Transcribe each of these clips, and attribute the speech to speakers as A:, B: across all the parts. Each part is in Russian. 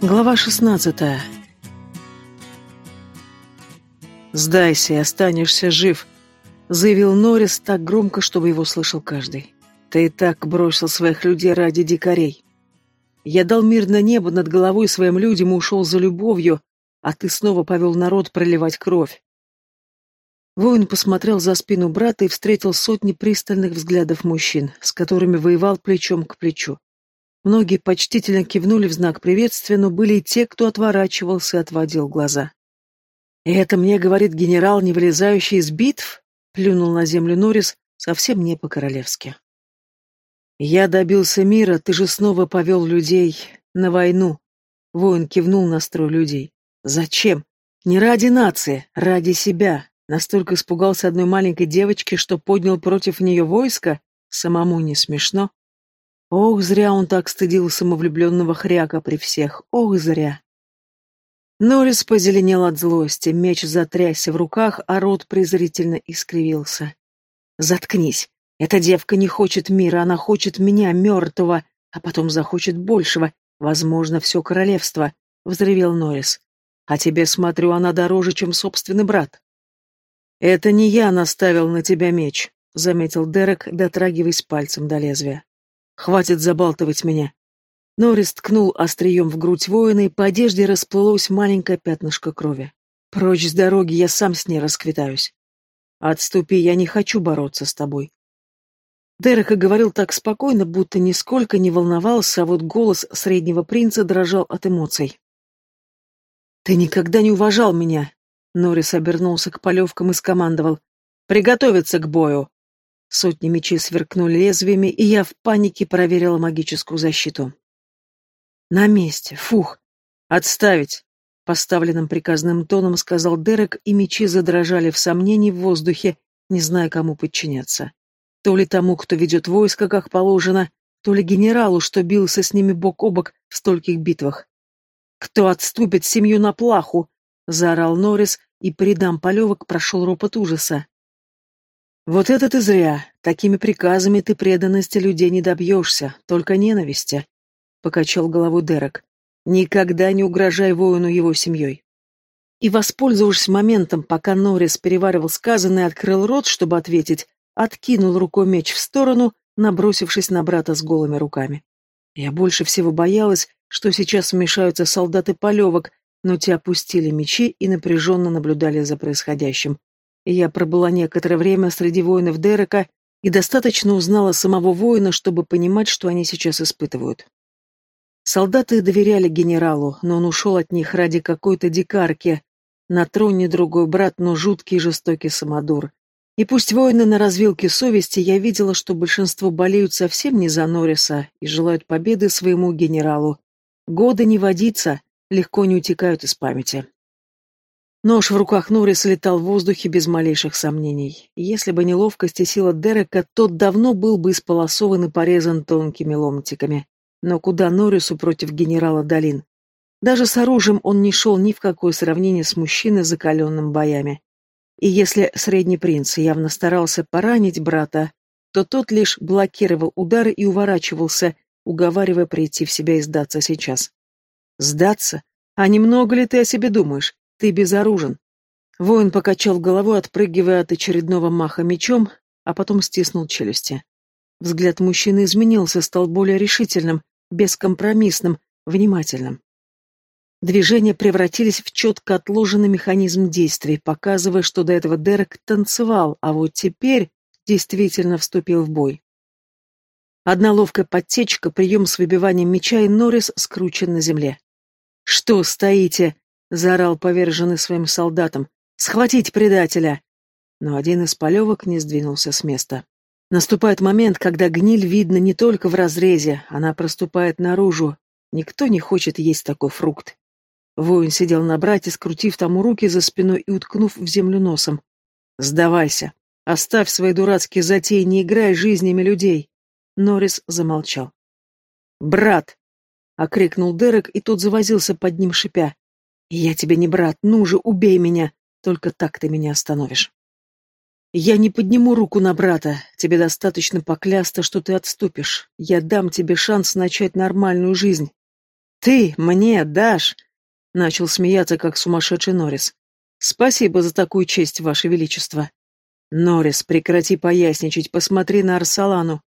A: Глава 16 «Сдайся и останешься жив», — заявил Норрис так громко, чтобы его слышал каждый. «Ты и так бросил своих людей ради дикарей. Я дал мир на небо над головой своим людям и ушел за любовью, а ты снова повел народ проливать кровь». Воин посмотрел за спину брата и встретил сотни пристальных взглядов мужчин, с которыми воевал плечом к плечу. Многие почтительно кивнули в знак приветствия, но были и те, кто отворачивался и отводил глаза. «И это мне говорит генерал, не вылезающий из битв?» — плюнул на землю Норрис, совсем не по-королевски. «Я добился мира, ты же снова повел людей на войну», — воин кивнул на строй людей. «Зачем? Не ради нации, ради себя. Настолько испугался одной маленькой девочки, что поднял против нее войско? Самому не смешно?» Ох, зря он так стыдил самовлюбленного хряка при всех. Ох, зря. Норрис позеленел от злости, меч затрясся в руках, а рот презрительно искривился. «Заткнись! Эта девка не хочет мира, она хочет меня, мертвого, а потом захочет большего, возможно, все королевство», — взревел Норрис. «А тебе, смотрю, она дороже, чем собственный брат». «Это не я наставил на тебя меч», — заметил Дерек, дотрагиваясь пальцем до лезвия. Хватит забалтывать меня. Норрис ткнул острием в грудь воина, и по одежде расплылось маленькое пятнышко крови. Прочь с дороги, я сам с ней расквитаюсь. Отступи, я не хочу бороться с тобой. Дерека говорил так спокойно, будто нисколько не волновался, а вот голос среднего принца дрожал от эмоций. «Ты никогда не уважал меня!» Норрис обернулся к полевкам и скомандовал. «Приготовиться к бою!» Сотни мечей сверкнули лезвиями, и я в панике проверила магическую защиту. «На месте! Фух! Отставить!» Поставленным приказным тоном сказал Дерек, и мечи задрожали в сомнении в воздухе, не зная, кому подчиняться. То ли тому, кто ведет войско, как положено, то ли генералу, что бился с ними бок о бок в стольких битвах. «Кто отступит семью на плаху?» — заорал Норрис, и по рядам полевок прошел ропот ужаса. «Вот это ты зря. Такими приказами ты преданности людей не добьешься, только ненависти», — покачал голову Дерек. «Никогда не угрожай воину его семьей». И, воспользовавшись моментом, пока Норрис переваривал сказанное, открыл рот, чтобы ответить, откинул рукой меч в сторону, набросившись на брата с голыми руками. Я больше всего боялась, что сейчас вмешаются солдаты полевок, но те опустили мечи и напряженно наблюдали за происходящим. Я пробыла некоторое время среди воинов Дерека и достаточно узнала самого воина, чтобы понимать, что они сейчас испытывают. Солдаты доверяли генералу, но он ушел от них ради какой-то дикарки. На троне другой брат, но жуткий и жестокий самодур. И пусть воины на развилке совести, я видела, что большинство болеют совсем не за Норриса и желают победы своему генералу. Годы не водиться, легко не утекают из памяти. Нож в руках Норриса летал в воздухе без малейших сомнений. Если бы не ловкость и сила Дерека, тот давно был бы исполосован и порезан тонкими ломтиками. Но куда Норрису против генерала Долин? Даже с оружием он не шел ни в какое сравнение с мужчиной, закаленным боями. И если средний принц явно старался поранить брата, то тот лишь блокировал удары и уворачивался, уговаривая прийти в себя и сдаться сейчас. Сдаться? А немного ли ты о себе думаешь? Ты безоружен. Воин покачал головой, отпрыгивая от очередного маха мечом, а потом стиснул челюсти. Взгляд мужчины изменился, стал более решительным, бескомпромиссным, внимательным. Движения превратились в четко отложенный механизм действий, показывая, что до этого Дерек танцевал, а вот теперь действительно вступил в бой. Одна ловкая подтечка, прием с выбиванием меча, и Норрис скручен на земле. «Что стоите?» — заорал поверженный своим солдатам. «Схватить предателя!» Но один из полевок не сдвинулся с места. Наступает момент, когда гниль видно не только в разрезе, она проступает наружу. Никто не хочет есть такой фрукт. Воин сидел на брате, скрутив тому руки за спиной и уткнув в землю носом. «Сдавайся! Оставь свои дурацкие затеи, не играй жизнями людей!» Норрис замолчал. «Брат!» — окрикнул Дерек, и тот завозился под ним, шипя. «Я тебе не брат, ну же, убей меня! Только так ты меня остановишь!» «Я не подниму руку на брата. Тебе достаточно поклясться, что ты отступишь. Я дам тебе шанс начать нормальную жизнь». «Ты мне дашь?» — начал смеяться, как сумасшедший Норрис. «Спасибо за такую честь, Ваше Величество». «Норрис, прекрати поясничать, посмотри на Арсалану».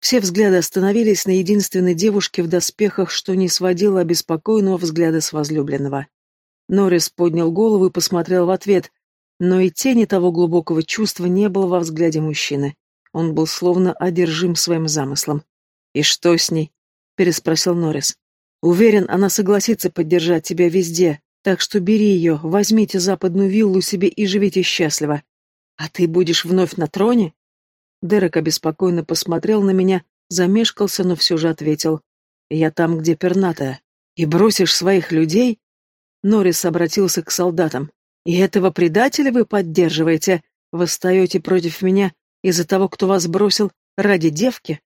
A: Все взгляды остановились на единственной девушке в доспехах, что не сводило обеспокоенного взгляда с возлюбленного. Норрис поднял голову и посмотрел в ответ, но и тени того глубокого чувства не было во взгляде мужчины. Он был словно одержим своим замыслом. «И что с ней?» — переспросил Норрис. Уверен, она согласится поддержать тебя везде, так что бери ее, возьмите западную виллу себе и живите счастливо. А ты будешь вновь на троне? Дерек обеспокоенно посмотрел на меня, замешкался, но все же ответил. Я там, где пернатая. И бросишь своих людей? Норрис обратился к солдатам. И этого предателя вы поддерживаете? Восстаете против меня из-за того, кто вас бросил ради девки?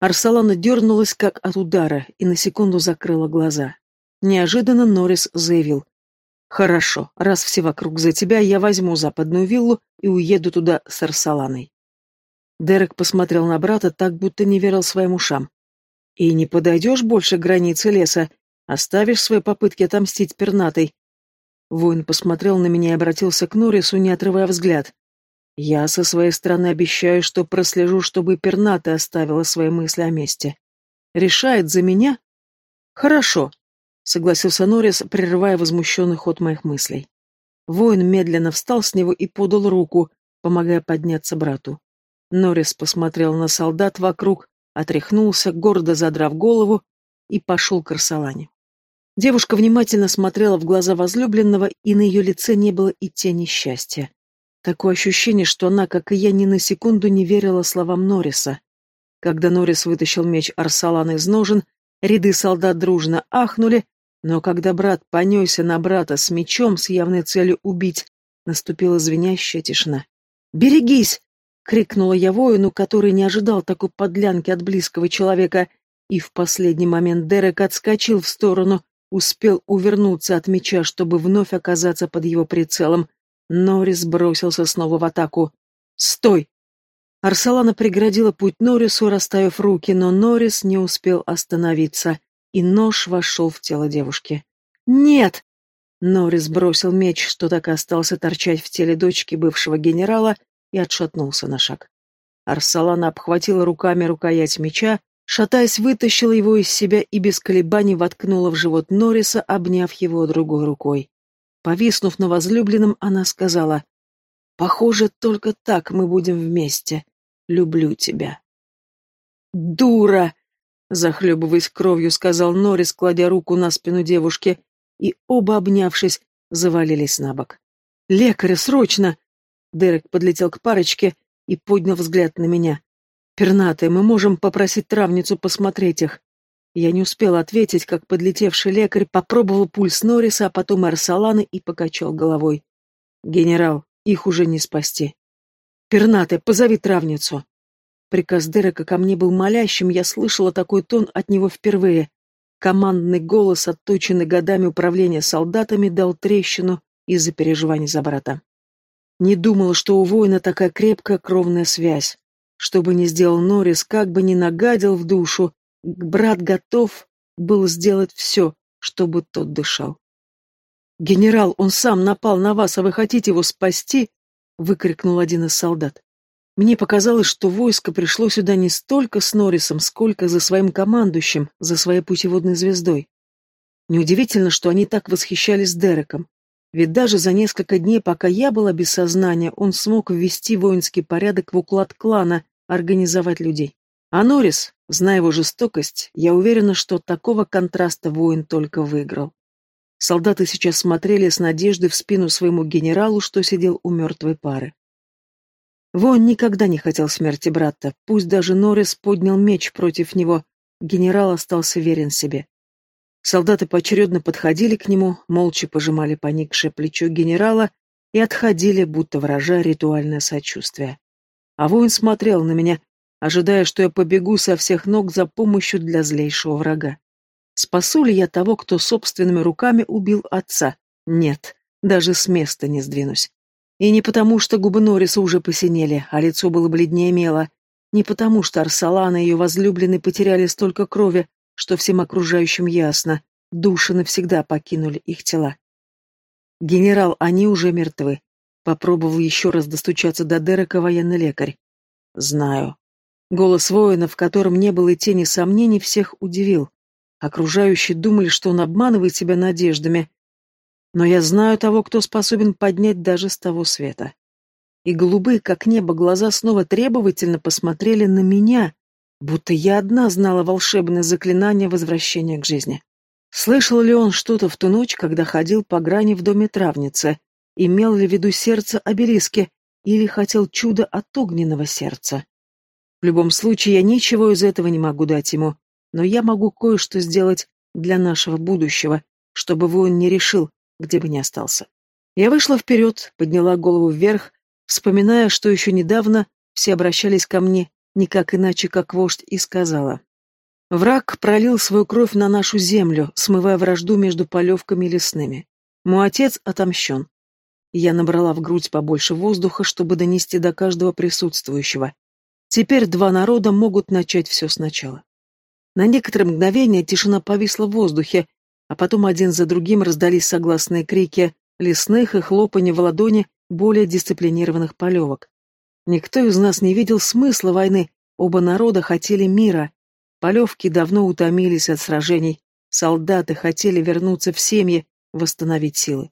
A: Арсалана дернулась, как от удара, и на секунду закрыла глаза. Неожиданно Норрис заявил. «Хорошо, раз все вокруг за тебя, я возьму западную виллу и уеду туда с Арсаланой». Дерек посмотрел на брата так, будто не верил своим ушам. «И не подойдешь больше к границе леса, оставишь свои попытки отомстить пернатой». Воин посмотрел на меня и обратился к Норрису, не отрывая взгляд. Я со своей стороны обещаю, что прослежу, чтобы перната оставила свои мысли о месте. Решает за меня? Хорошо, согласился Норрис, прерывая возмущенный ход моих мыслей. Воин медленно встал с него и подал руку, помогая подняться брату. Норрис посмотрел на солдат вокруг, отряхнулся, гордо задрав голову, и пошел к Арсалане. Девушка внимательно смотрела в глаза возлюбленного, и на ее лице не было и тени счастья. Такое ощущение, что она, как и я, ни на секунду не верила словам Норриса. Когда Норрис вытащил меч Арсалана из ножен, ряды солдат дружно ахнули, но когда брат понесся на брата с мечом с явной целью убить, наступила звенящая тишина. «Берегись!» — крикнула я воину, который не ожидал такой подлянки от близкого человека, и в последний момент Дерек отскочил в сторону, успел увернуться от меча, чтобы вновь оказаться под его прицелом — Норрис бросился снова в атаку. «Стой!» Арсалана преградила путь Норрису, расставив руки, но Норрис не успел остановиться, и нож вошел в тело девушки. «Нет!» Норрис бросил меч, что так и остался торчать в теле дочки бывшего генерала, и отшатнулся на шаг. Арсалана обхватила руками рукоять меча, шатаясь, вытащила его из себя и без колебаний воткнула в живот Норриса, обняв его другой рукой. Повиснув на возлюбленном, она сказала, «Похоже, только так мы будем вместе. Люблю тебя». «Дура!» — захлебываясь кровью, сказал Норрис, кладя руку на спину девушки, и оба, обнявшись, завалились на бок. «Лекаря, срочно!» Дерек подлетел к парочке и поднял взгляд на меня. «Пернатые, мы можем попросить травницу посмотреть их. Я не успела ответить, как подлетевший лекарь попробовал пульс Норриса, а потом Арсалана и покачал головой. «Генерал, их уже не спасти. Пернатый, позови травницу». Приказ Дерека ко мне был молящим, я слышала такой тон от него впервые. Командный голос, отточенный годами управления солдатами, дал трещину из-за переживаний за брата. Не думала, что у воина такая крепкая кровная связь. Что бы ни сделал Норрис, как бы ни нагадил в душу, Брат готов был сделать все, чтобы тот дышал. «Генерал, он сам напал на вас, а вы хотите его спасти?» — выкрикнул один из солдат. Мне показалось, что войско пришло сюда не столько с Норрисом, сколько за своим командующим, за своей путеводной звездой. Неудивительно, что они так восхищались Дереком. Ведь даже за несколько дней, пока я была без сознания, он смог ввести воинский порядок в уклад клана, организовать людей. А Норрис, зная его жестокость, я уверена, что от такого контраста воин только выиграл. Солдаты сейчас смотрели с надеждой в спину своему генералу, что сидел у мертвой пары. Воин никогда не хотел смерти брата, пусть даже Норрис поднял меч против него, генерал остался верен себе. Солдаты поочередно подходили к нему, молча пожимали поникшее плечо генерала и отходили, будто выражая ритуальное сочувствие. А воин смотрел на меня, ожидая, что я побегу со всех ног за помощью для злейшего врага. Спасу ли я того, кто собственными руками убил отца? Нет, даже с места не сдвинусь. И не потому, что губы Норриса уже посинели, а лицо было бледнее мела, не потому, что Арсалана и ее возлюбленный потеряли столько крови, что всем окружающим ясно, души навсегда покинули их тела. «Генерал, они уже мертвы», — попробовал еще раз достучаться до Дерека военный лекарь. «Знаю». Голос воина, в котором не было и тени сомнений, всех удивил. Окружающие думали, что он обманывает себя надеждами. Но я знаю того, кто способен поднять даже с того света. И голубые, как небо, глаза снова требовательно посмотрели на меня, будто я одна знала волшебное заклинание возвращения к жизни. Слышал ли он что-то в ту ночь, когда ходил по грани в доме травницы? Имел ли в виду сердце обелиски или хотел чудо от огненного сердца? В любом случае, я ничего из этого не могу дать ему, но я могу кое-что сделать для нашего будущего, чтобы воин не решил, где бы ни остался. Я вышла вперед, подняла голову вверх, вспоминая, что еще недавно все обращались ко мне никак иначе, как вождь, и сказала. Враг пролил свою кровь на нашу землю, смывая вражду между полевками лесными. Мой отец отомщен. Я набрала в грудь побольше воздуха, чтобы донести до каждого присутствующего. Теперь два народа могут начать все сначала. На некоторое мгновение тишина повисла в воздухе, а потом один за другим раздались согласные крики лесных и хлопанье в ладони более дисциплинированных полевок. Никто из нас не видел смысла войны, оба народа хотели мира. Полевки давно утомились от сражений, солдаты хотели вернуться в семьи, восстановить силы.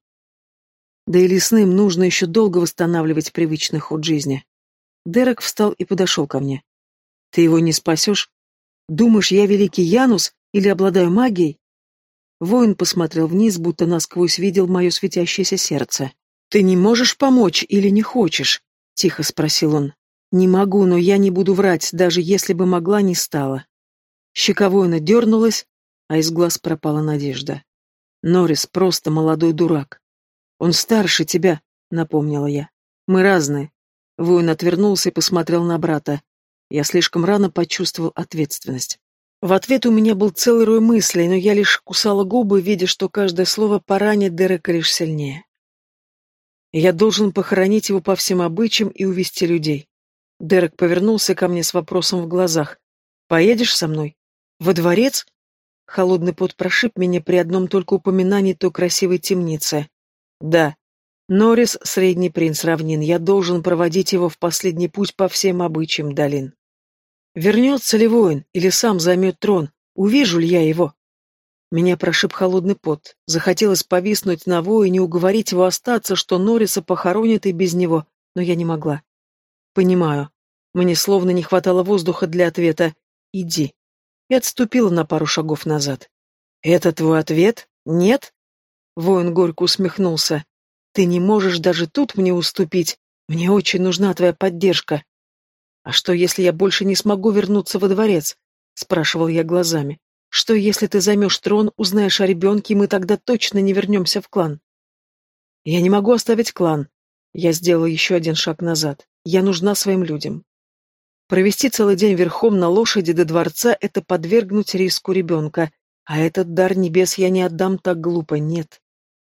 A: Да и лесным нужно еще долго восстанавливать привычный ход жизни. Дерек встал и подошел ко мне. «Ты его не спасешь? Думаешь, я великий Янус или обладаю магией?» Воин посмотрел вниз, будто насквозь видел мое светящееся сердце. «Ты не можешь помочь или не хочешь?» — тихо спросил он. «Не могу, но я не буду врать, даже если бы могла, не стала». Щека воина дернулась, а из глаз пропала надежда. Норрис просто молодой дурак. Он старше тебя, напомнила я. Мы разные. Воин отвернулся и посмотрел на брата. Я слишком рано почувствовал ответственность. В ответ у меня был целый рой мыслей, но я лишь кусала губы, видя, что каждое слово поранит Дерека лишь сильнее. Я должен похоронить его по всем обычаям и увести людей. Дерек повернулся ко мне с вопросом в глазах. «Поедешь со мной? Во дворец?» Холодный пот прошиб меня при одном только упоминании той красивой темницы. «Да, Норрис — средний принц равнин, я должен проводить его в последний путь по всем обычаям долин. Вернется ли воин или сам займет трон, увижу ли я его? Меня прошиб холодный пот, захотелось повиснуть на воине, уговорить его остаться, что Норриса похоронят и без него, но я не могла. Понимаю. Мне словно не хватало воздуха для ответа «иди». И отступила на пару шагов назад. «Это твой ответ? Нет?» Воин горько усмехнулся. Ты не можешь даже тут мне уступить. Мне очень нужна твоя поддержка. А что, если я больше не смогу вернуться во дворец? Спрашивал я глазами. Что, если ты займешь трон, узнаешь о ребенке, и мы тогда точно не вернемся в клан? Я не могу оставить клан. Я сделала еще один шаг назад. Я нужна своим людям. Провести целый день верхом на лошади до дворца — это подвергнуть риску ребенка. А этот дар небес я не отдам так глупо, нет.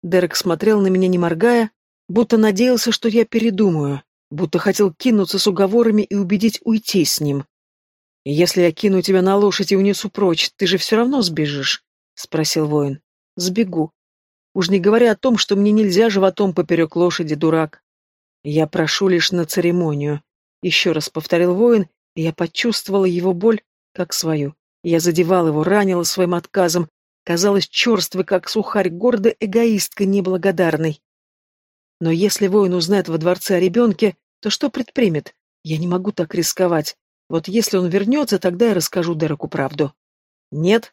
A: Дерек смотрел на меня, не моргая, будто надеялся, что я передумаю, будто хотел кинуться с уговорами и убедить уйти с ним. «Если я кину тебя на лошадь и унесу прочь, ты же все равно сбежишь?» — спросил воин. «Сбегу. Уж не говоря о том, что мне нельзя животом поперек лошади, дурак. Я прошу лишь на церемонию», — еще раз повторил воин, и я почувствовала его боль, как свою. Я задевал его, ранила своим отказом, казалась черствой, как сухарь, гордой эгоисткой неблагодарной. Но если воин узнает во дворце о ребенке, то что предпримет? Я не могу так рисковать. Вот если он вернется, тогда я расскажу Дереку правду. Нет?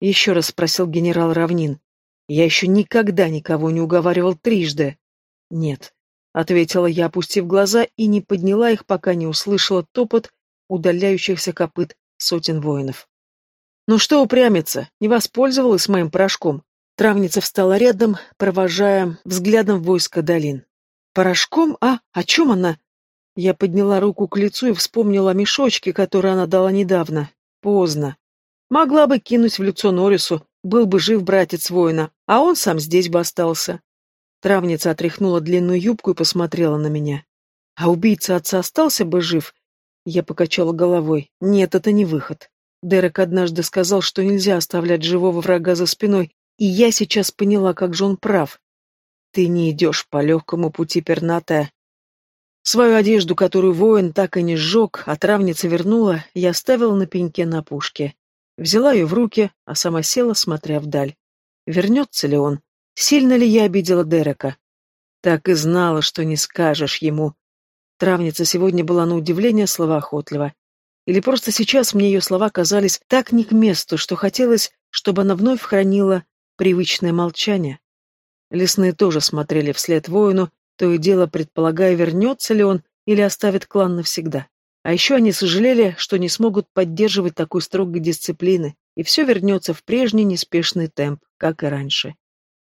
A: Еще раз спросил генерал Равнин. Я еще никогда никого не уговаривал трижды. Нет, ответила я, опустив глаза, и не подняла их, пока не услышала топот удаляющихся копыт сотен воинов. Ну что упрямиться, не воспользовалась моим порошком. Травница встала рядом, провожая взглядом войско долин. Порошком? А? О чем она? Я подняла руку к лицу и вспомнила о мешочке, который она дала недавно. Поздно. Могла бы кинуть в лицо Норису, был бы жив братец воина, а он сам здесь бы остался. Травница отряхнула длинную юбку и посмотрела на меня. А убийца отца остался бы жив? Я покачала головой. Нет, это не выход. Дерек однажды сказал, что нельзя оставлять живого врага за спиной, и я сейчас поняла, как же он прав. Ты не идешь по легкому пути, пернатая. Свою одежду, которую воин так и не сжег, а травница вернула, я оставила на пеньке на пушке. Взяла ее в руки, а сама села, смотря вдаль. Вернется ли он? Сильно ли я обидела Дерека? Так и знала, что не скажешь ему. Травница сегодня была на удивление словоохотлива. Или просто сейчас мне ее слова казались так не к месту, что хотелось, чтобы она вновь хранила привычное молчание. Лесные тоже смотрели вслед воину, то и дело предполагая, вернется ли он или оставит клан навсегда. А еще они сожалели, что не смогут поддерживать такой строгой дисциплины, и все вернется в прежний неспешный темп, как и раньше.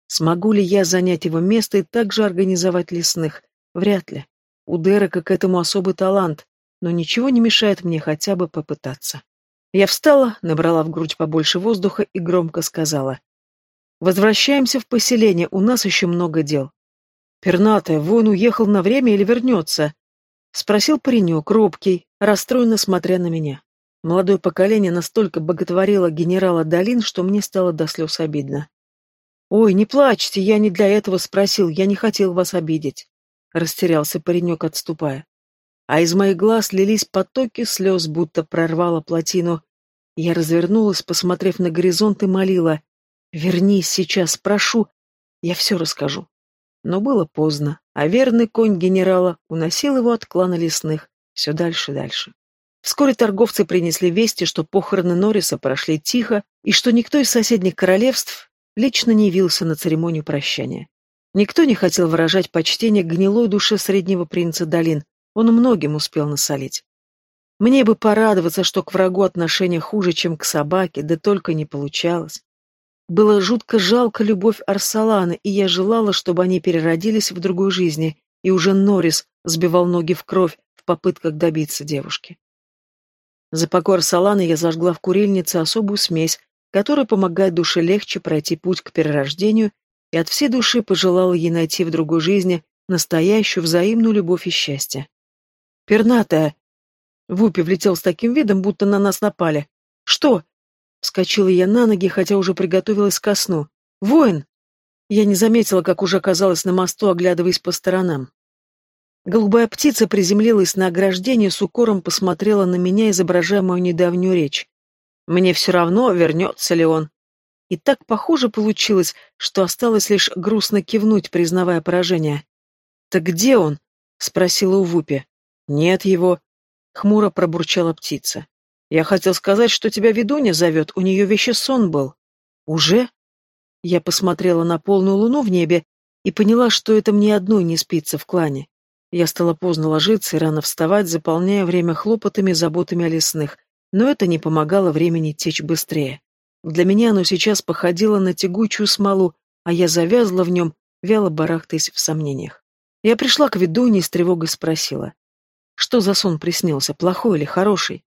A: Смогу ли я занять его место и также организовать лесных? Вряд ли. У Дерека к этому особый талант, но ничего не мешает мне хотя бы попытаться. Я встала, набрала в грудь побольше воздуха и громко сказала. «Возвращаемся в поселение, у нас еще много дел». «Пернатая, воин уехал на время или вернется?» — спросил паренек, робкий, расстроенно смотря на меня. Молодое поколение настолько боготворило генерала Долин, что мне стало до слез обидно. «Ой, не плачьте, я не для этого спросил, я не хотел вас обидеть», — растерялся паренек, отступая. А из моих глаз лились потоки слез, будто прорвало плотину. Я развернулась, посмотрев на горизонт, и молила. «Вернись сейчас, прошу, я все расскажу». Но было поздно, а верный конь генерала уносил его от клана лесных все дальше и дальше. Вскоре торговцы принесли вести, что похороны Норриса прошли тихо, и что никто из соседних королевств лично не явился на церемонию прощания. Никто не хотел выражать почтение гнилой душе среднего принца Долин, он многим успел насолить. Мне бы порадоваться, что к врагу отношение хуже, чем к собаке, да только не получалось. Было жутко жалко любовь Арсалана, и я желала, чтобы они переродились в другой жизни, и уже Норрис сбивал ноги в кровь в попытках добиться девушки. За покой Арсалана я зажгла в курильнице особую смесь, которая помогает душе легче пройти путь к перерождению, и от всей души пожелала ей найти в другой жизни настоящую взаимную любовь и счастье. «Пернатая!» Вупи влетел с таким видом, будто на нас напали. «Что?» Вскочила я на ноги, хотя уже приготовилась ко сну. «Воин!» Я не заметила, как уже оказалась на мосту, оглядываясь по сторонам. Голубая птица приземлилась на ограждение, с укором посмотрела на меня, изображая мою недавнюю речь. Мне все равно, вернется ли он. И так похоже получилось, что осталось лишь грустно кивнуть, признавая поражение. «Так где он?» — спросила у Вупи. «Нет его», — хмуро пробурчала птица. «Я хотел сказать, что тебя ведунья зовет, у нее вещи сон был». «Уже?» Я посмотрела на полную луну в небе и поняла, что это мне одной не спится в клане. Я стала поздно ложиться и рано вставать, заполняя время хлопотами и заботами о лесных, но это не помогало времени течь быстрее. Для меня оно сейчас походило на тягучую смолу, а я завязла в нем, вяло барахтаясь в сомнениях. Я пришла к ведунье и с тревогой спросила. Что за сон приснился, плохой или хороший?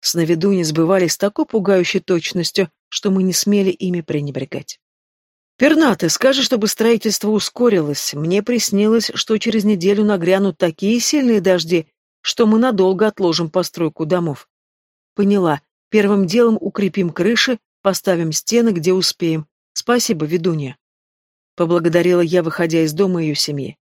A: Сновидуни сбывались с такой пугающей точностью, что мы не смели ими пренебрегать. «Пернаты, скажи, чтобы строительство ускорилось. Мне приснилось, что через неделю нагрянут такие сильные дожди, что мы надолго отложим постройку домов. Поняла. Первым делом укрепим крыши, поставим стены, где успеем. Спасибо, ведунья. Поблагодарила я, выходя из дома ее семьи.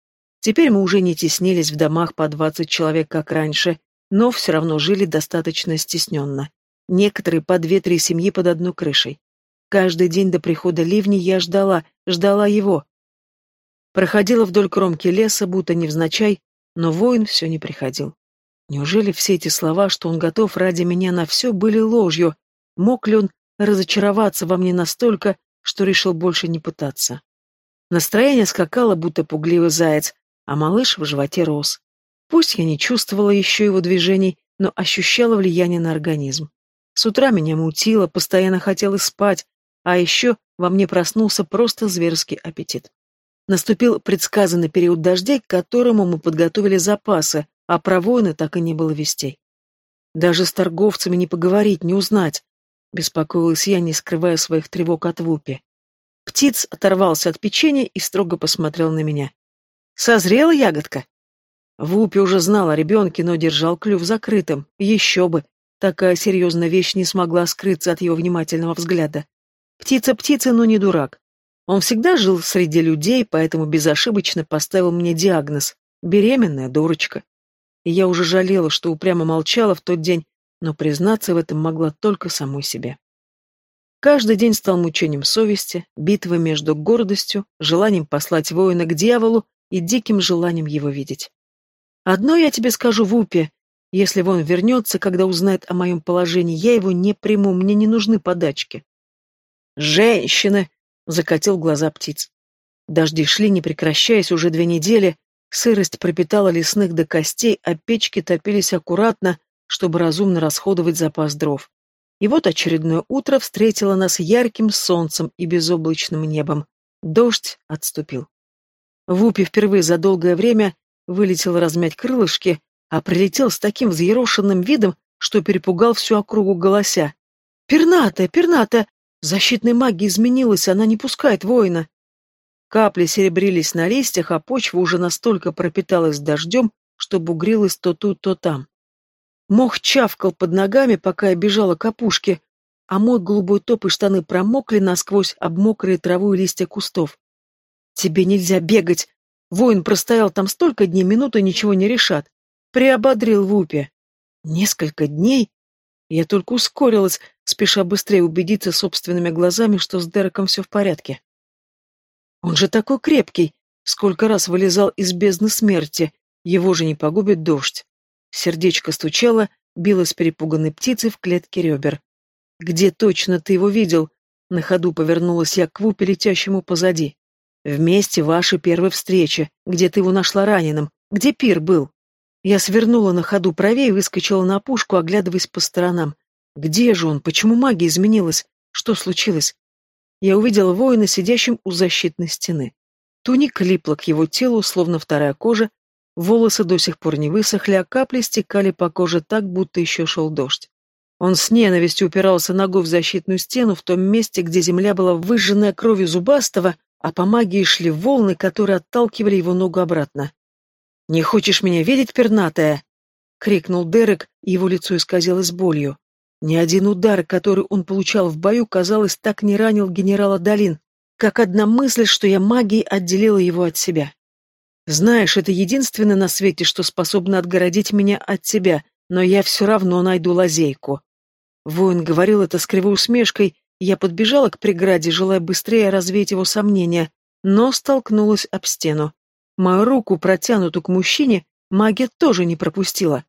A: Теперь мы уже не теснились в домах по двадцать человек, как раньше, но все равно жили достаточно стесненно. Некоторые по две-три семьи под одной крышей. Каждый день до прихода ливни я ждала, ждала его. Проходила вдоль кромки леса, будто невзначай, но воин все не приходил. Неужели все эти слова, что он готов ради меня на все, были ложью? Мог ли он разочароваться во мне настолько, что решил больше не пытаться? Настроение скакало, будто пугливый заяц, а малыш в животе рос. Пусть я не чувствовала еще его движений, но ощущала влияние на организм. С утра меня мутило, постоянно хотелось спать, а еще во мне проснулся просто зверский аппетит. Наступил предсказанный период дождей, к которому мы подготовили запасы, а про войны так и не было вестей. Даже с торговцами не поговорить, не узнать. Беспокоилась я, не скрывая своих тревог от Вупи. Птиц оторвался от печенья и строго посмотрел на меня. «Созрела ягодка?» Вупи уже знал о ребенке, но держал клюв закрытым. Еще бы. Такая серьезная вещь не смогла скрыться от его внимательного взгляда. Птица птица, но не дурак. Он всегда жил среди людей, поэтому безошибочно поставил мне диагноз — беременная дурочка. И я уже жалела, что упрямо молчала в тот день, но признаться в этом могла только самой себе. Каждый день стал мучением совести, битвой между гордостью, желанием послать воина к дьяволу и диким желанием его видеть. Одно я тебе скажу, Вупе, если вон вернется, когда узнает о моем положении, я его не приму, мне не нужны подачки. «Женщины!» — закатил глаза птиц. Дожди шли, не прекращаясь, уже две недели, сырость пропитала лесных до костей, а печки топились аккуратно, чтобы разумно расходовать запас дров. И вот очередное утро встретило нас ярким солнцем и безоблачным небом. Дождь отступил. Вупи впервые за долгое время вылетел размять крылышки, а прилетел с таким взъерошенным видом, что перепугал всю округу голося. «Перната! Перната! Защитная магия изменилась, она не пускает воина!» Капли серебрились на листьях, а почва уже настолько пропиталась дождем, что бугрилась то тут, то там. Мох чавкал под ногами, пока я бежала к опушке, а мой голубой топ и штаны промокли насквозь об мокрые траву и листья кустов. «Тебе нельзя бегать!» Воин простоял там столько дней, минуты ничего не решат. Приободрил Вупи. Несколько дней? Я только ускорилась, спеша быстрее убедиться собственными глазами, что с Дереком все в порядке. Он же такой крепкий, сколько раз вылезал из бездны смерти, его же не погубит дождь. Сердечко стучало, билось перепуганной птицей в клетке ребер. «Где точно ты его видел?» На ходу повернулась я к Вупе, летящему позади. «Вместе ваши первой встречи. Где ты его нашла раненым? Где пир был?» Я свернула на ходу правее и выскочила на опушку, оглядываясь по сторонам. Где же он? Почему магия изменилась? Что случилось? Я увидела воина, сидящим у защитной стены. Туника липла к его телу, словно вторая кожа, волосы до сих пор не высохли, а капли стекали по коже так, будто еще шел дождь. Он с ненавистью упирался ногой в защитную стену в том месте, где земля была выжженная кровью зубастого, а по магии шли волны, которые отталкивали его ногу обратно. «Не хочешь меня видеть, пернатая?» — крикнул Дерек, и его лицо исказилось болью. Ни один удар, который он получал в бою, казалось, так не ранил генерала Долин, как одна мысль, что я магией отделила его от себя. Знаешь, это единственное на свете, что способно отгородить меня от тебя, но я все равно найду лазейку. Воин говорил это с кривой усмешкой, я подбежала к преграде, желая быстрее развеять его сомнения, но столкнулась об стену. Мою руку, протянутую к мужчине, магия тоже не пропустила.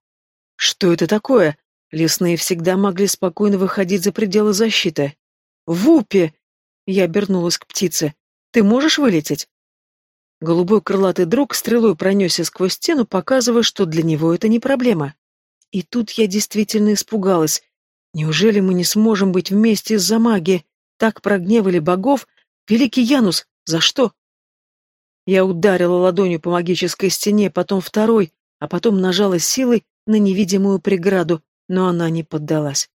A: Что это такое? Лесные всегда могли спокойно выходить за пределы защиты. «Вупи!» Я обернулась к птице. «Ты можешь вылететь?» Голубой крылатый друг стрелой пронесся сквозь стену, показывая, что для него это не проблема. И тут я действительно испугалась. Неужели мы не сможем быть вместе из-за магии? Так прогневали богов? Великий Янус, за что? Я ударила ладонью по магической стене, потом второй, а потом нажала силой на невидимую преграду, но она не поддалась.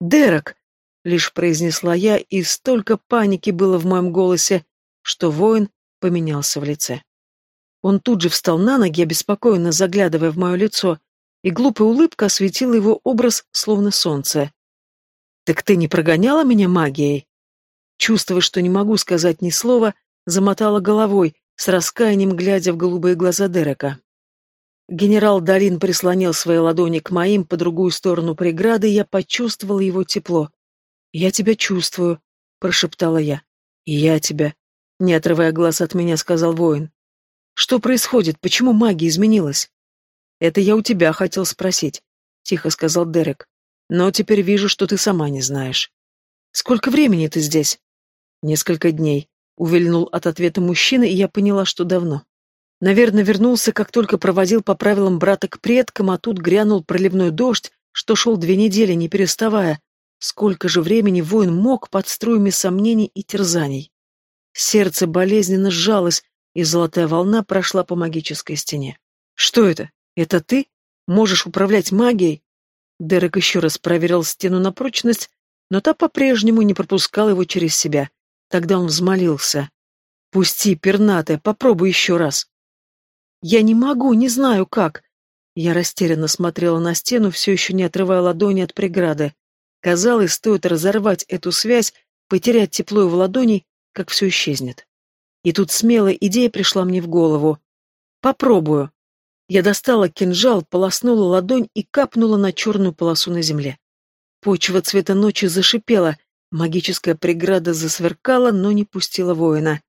A: «Дерек!» — лишь произнесла я, и столько паники было в моем голосе, что воин поменялся в лице. Он тут же встал на ноги, обеспокоенно заглядывая в мое лицо, и глупая улыбка осветила его образ, словно солнце. «Так ты не прогоняла меня магией?» Чувствуя, что не могу сказать ни слова, замотала головой, с раскаянием глядя в голубые глаза Дерека. Генерал Долин прислонил свои ладони к моим по другую сторону преграды, и я почувствовал его тепло. «Я тебя чувствую», — прошептала я. «И я тебя», — не отрывая глаз от меня, сказал воин. «Что происходит? Почему магия изменилась?» «Это я у тебя хотел спросить», — тихо сказал Дерек. «Но теперь вижу, что ты сама не знаешь». «Сколько времени ты здесь?» «Несколько дней», Увильнул от ответа мужчина, и я поняла, что давно. Наверное, вернулся, как только проводил по правилам брата к предкам, а тут грянул проливной дождь, что шел две недели, не переставая. Сколько же времени воин мог под струями сомнений и терзаний? Сердце болезненно сжалось, и золотая волна прошла по магической стене. «Что это? Это ты? Можешь управлять магией?» Дерек еще раз проверил стену на прочность, но та по-прежнему не пропускала его через себя. Тогда он взмолился. «Пусти, пернатая, попробуй еще раз». «Я не могу, не знаю как». Я растерянно смотрела на стену, все еще не отрывая ладони от преграды. Казалось, стоит разорвать эту связь, потерять тепло в ладони, как все исчезнет. И тут смелая идея пришла мне в голову. Попробую. Я достала кинжал, полоснула ладонь и капнула на черную полосу на земле. Почва цвета ночи зашипела, магическая преграда засверкала, но не пустила воина.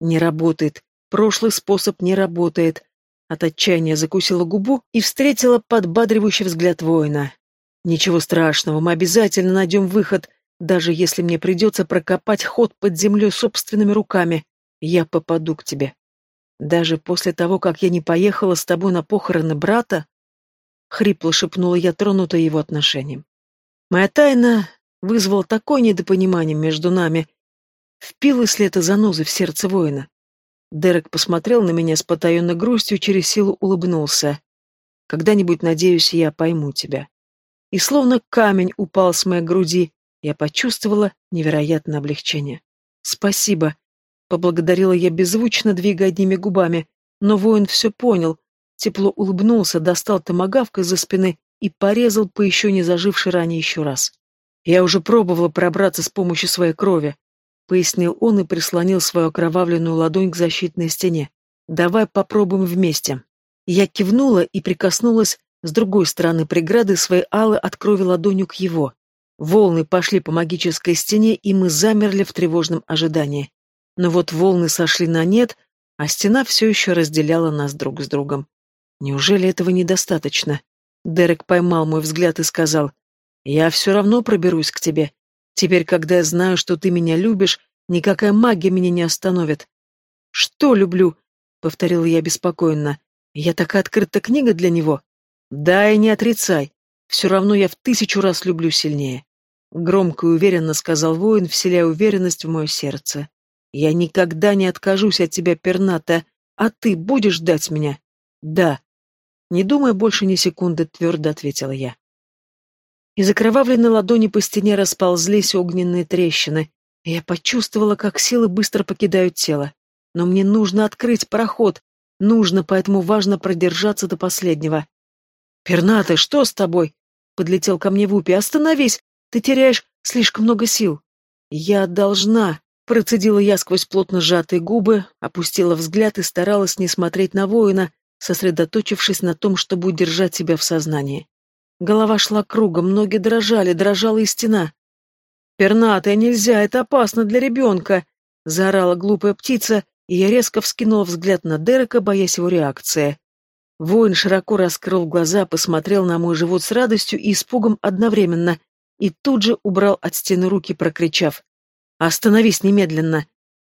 A: Не работает. Прошлый способ не работает. От отчаяния закусила губу и встретила подбадривающий взгляд воина. Ничего страшного, мы обязательно найдем выход, даже если мне придется прокопать ход под землей собственными руками. Я попаду к тебе. Даже после того, как я не поехала с тобой на похороны брата, хрипло шепнула я, тронутая его отношением. Моя тайна вызвала такое недопонимание между нами. Впилась ли это занозы в сердце воина? Дерек посмотрел на меня с потаенной грустью, через силу улыбнулся. «Когда-нибудь, надеюсь, я пойму тебя». И словно камень упал с моей груди, я почувствовала невероятное облегчение. «Спасибо», — поблагодарила я беззвучно, двигая одними губами, но воин все понял, тепло улыбнулся, достал томагавк из-за спины и порезал по еще не зажившей ране еще раз. «Я уже пробовала пробраться с помощью своей крови», — пояснил он и прислонил свою окровавленную ладонь к защитной стене. «Давай попробуем вместе». Я кивнула и прикоснулась с другой стороны преграды своей алы от крови ладонью к его. Волны пошли по магической стене, и мы замерли в тревожном ожидании. Но вот волны сошли на нет, а стена все еще разделяла нас друг с другом. Неужели этого недостаточно? Дерек поймал мой взгляд и сказал, «Я все равно проберусь к тебе. Теперь, когда я знаю, что ты меня любишь, никакая магия меня не остановит. Что люблю? Повторила я беспокойно. Я такая открытая книга для него. Да и не отрицай. Все равно я в тысячу раз люблю сильнее. Громко и уверенно сказал воин, вселяя уверенность в мое сердце. Я никогда не откажусь от тебя, перната, а ты будешь ждать меня? Да. Не думая больше ни секунды, твердо ответила я. Из окровавленной ладони по стене расползлись огненные трещины. Я почувствовала, как силы быстро покидают тело. Но мне нужно открыть проход. Нужно, поэтому важно продержаться до последнего. «Пернатый, что с тобой?» — подлетел ко мне Вупи. «Остановись! Ты теряешь слишком много сил». «Я должна», — процедила я сквозь плотно сжатые губы, опустила взгляд и старалась не смотреть на воина, сосредоточившись на том, чтобы удержать себя в сознании. Голова шла кругом, ноги дрожали, дрожала и стена. «Пернатая, нельзя, это опасно для ребенка!» — заорала глупая птица, и я резко вскинула взгляд на Дерека, боясь его реакции. Воин широко раскрыл глаза, посмотрел на мой живот с радостью и испугом одновременно, и тут же убрал от стены руки, прокричав. «Остановись немедленно!»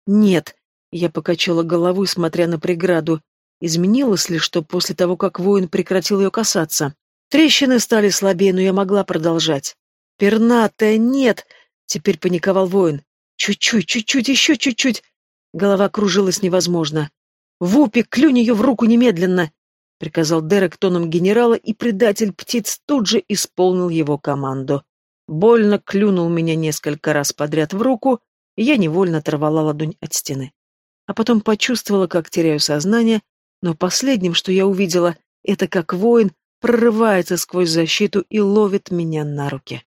A: «Нет!» — я покачала головой, смотря на преграду. Изменилось ли что после того, как воин прекратил ее касаться? Трещины стали слабее, но я могла продолжать. «Пернатая, нет!» — теперь паниковал воин. «Чуть-чуть, чуть-чуть, еще чуть-чуть!» Голова кружилась невозможно. «Вупи, клюнь ее в руку немедленно!» — приказал Дерек тоном генерала, и предатель птиц тут же исполнил его команду. Больно клюнул меня несколько раз подряд в руку, и я невольно оторвала ладонь от стены. А потом почувствовала, как теряю сознание, но последним, что я увидела, это как воин прорывается сквозь защиту и ловит меня на руки.